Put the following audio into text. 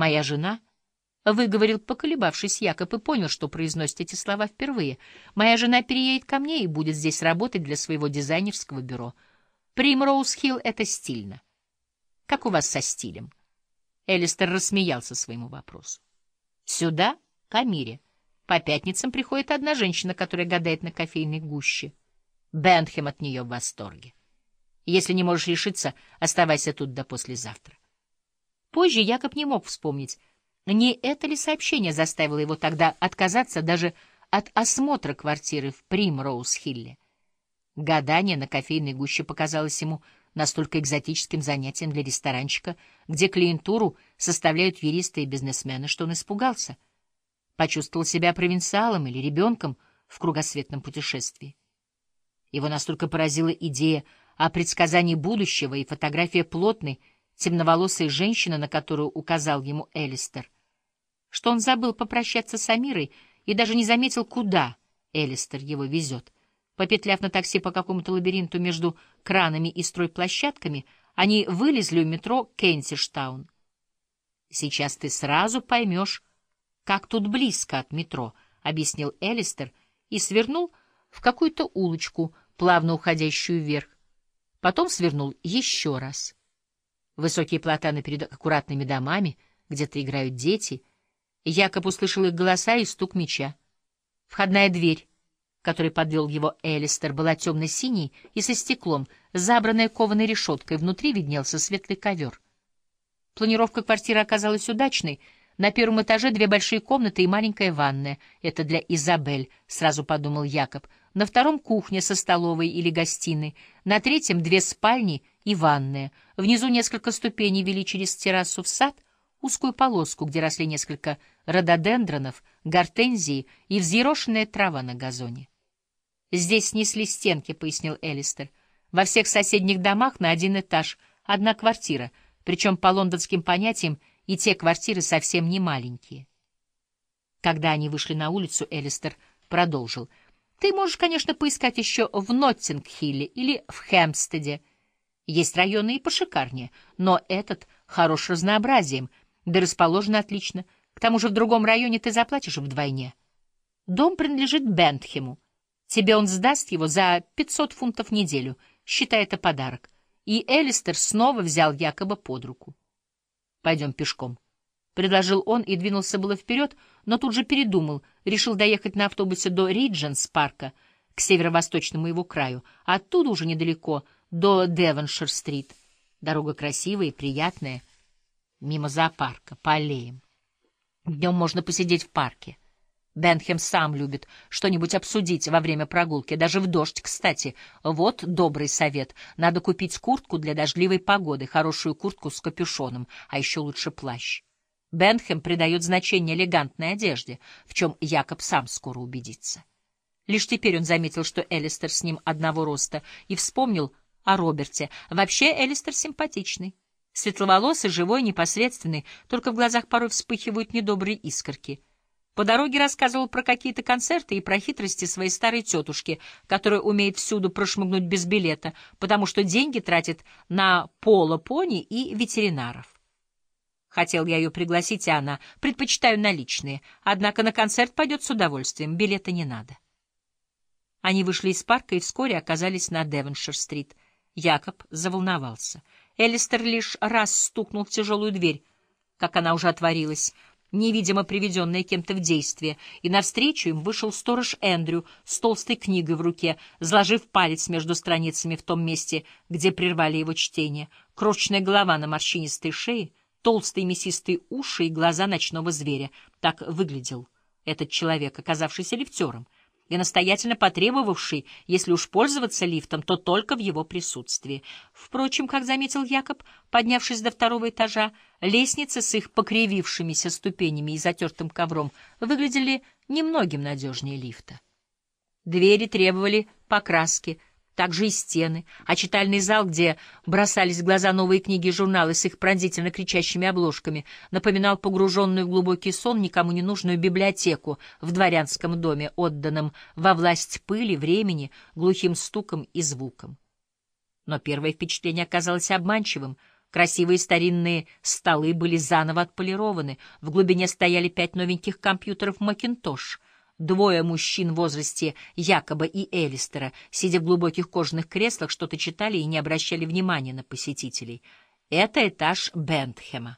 «Моя жена», — выговорил, поколебавшись Якоб, и понял, что произносит эти слова впервые. «Моя жена переедет ко мне и будет здесь работать для своего дизайнерского бюро. Примроуз-Хилл — это стильно. Как у вас со стилем?» Элистер рассмеялся своему вопросу. «Сюда, к Амире. По пятницам приходит одна женщина, которая гадает на кофейной гуще. Бентхем от нее в восторге. Если не можешь решиться, оставайся тут до послезавтра». Позже Якоб не мог вспомнить, не это ли сообщение заставило его тогда отказаться даже от осмотра квартиры в Примроуз-Хилле. Гадание на кофейной гуще показалось ему настолько экзотическим занятием для ресторанчика, где клиентуру составляют юристы и бизнесмены, что он испугался. Почувствовал себя провинциалом или ребенком в кругосветном путешествии. Его настолько поразила идея о предсказании будущего и фотография плотной, темноволосой женщины, на которую указал ему Элистер, что он забыл попрощаться с Амирой и даже не заметил, куда Элистер его везет — Попетляв на такси по какому-то лабиринту между кранами и стройплощадками, они вылезли у метро Кенсиштаун. «Сейчас ты сразу поймешь, как тут близко от метро», — объяснил Элистер и свернул в какую-то улочку, плавно уходящую вверх. Потом свернул еще раз. Высокие платаны перед аккуратными домами, где-то играют дети. Якоб услышал их голоса и стук меча. Входная дверь который подвел его Элистер, была темно-синей и со стеклом, забранная кованой решеткой, внутри виднелся светлый ковер. Планировка квартиры оказалась удачной. На первом этаже две большие комнаты и маленькая ванная. Это для Изабель, сразу подумал Якоб. На втором кухня со столовой или гостиной. На третьем две спальни и ванная. Внизу несколько ступеней вели через террасу в сад — узкую полоску, где росли несколько рододендронов, гортензии и взъерошенная трава на газоне. «Здесь снесли стенки», — пояснил Элистер. «Во всех соседних домах на один этаж одна квартира, причем по лондонским понятиям и те квартиры совсем не маленькие». Когда они вышли на улицу, Элистер продолжил. «Ты можешь, конечно, поискать еще в Ноттингхилле или в Хэмпстеде. Есть районы и пошикарнее, но этот хорош разнообразием — да расположено отлично. К тому же в другом районе ты заплатишь вдвойне. Дом принадлежит Бентхему. Тебе он сдаст его за 500 фунтов в неделю. Считай это подарок. И Элистер снова взял якобы под руку. Пойдем пешком. Предложил он и двинулся было вперед, но тут же передумал, решил доехать на автобусе до Ридженс-парка, к северо-восточному его краю, а оттуда уже недалеко, до Девоншир-стрит. Дорога красивая и приятная — мимо зоопарка, по аллеям. Днем можно посидеть в парке. Бенхем сам любит что-нибудь обсудить во время прогулки, даже в дождь, кстати. Вот добрый совет. Надо купить куртку для дождливой погоды, хорошую куртку с капюшоном, а еще лучше плащ. Бенхем придает значение элегантной одежде, в чем Якоб сам скоро убедится. Лишь теперь он заметил, что Элистер с ним одного роста, и вспомнил о Роберте. Вообще Элистер симпатичный. Светловолосый, живой, непосредственный, только в глазах порой вспыхивают недобрые искорки. По дороге рассказывал про какие-то концерты и про хитрости своей старой тетушки, которая умеет всюду прошмыгнуть без билета, потому что деньги тратит на поло-пони и ветеринаров. Хотел я ее пригласить, а она предпочитаю наличные, однако на концерт пойдет с удовольствием, билета не надо. Они вышли из парка и вскоре оказались на Девоншир-стрит. Якоб заволновался — Элистер лишь раз стукнул в тяжелую дверь, как она уже отворилась, невидимо приведенная кем-то в действие, и навстречу им вышел сторож Эндрю с толстой книгой в руке, сложив палец между страницами в том месте, где прервали его чтение, крошечная голова на морщинистой шее, толстые мясистые уши и глаза ночного зверя. Так выглядел этот человек, оказавшийся лифтером — и настоятельно потребовавший, если уж пользоваться лифтом, то только в его присутствии. Впрочем, как заметил Якоб, поднявшись до второго этажа, лестницы с их покривившимися ступенями и затертым ковром выглядели немногим надежнее лифта. Двери требовали покраски — также и стены, а читальный зал, где бросались в глаза новые книги и журналы с их пронзительно кричащими обложками, напоминал погруженную в глубокий сон никому не нужную библиотеку в дворянском доме, отданном во власть пыли, времени, глухим стуком и звуком. Но первое впечатление оказалось обманчивым. Красивые старинные столы были заново отполированы. В глубине стояли пять новеньких компьютеров Macintosh. Двое мужчин в возрасте Якоба и Элистера, сидя в глубоких кожаных креслах, что-то читали и не обращали внимания на посетителей. Это этаж Бентхема.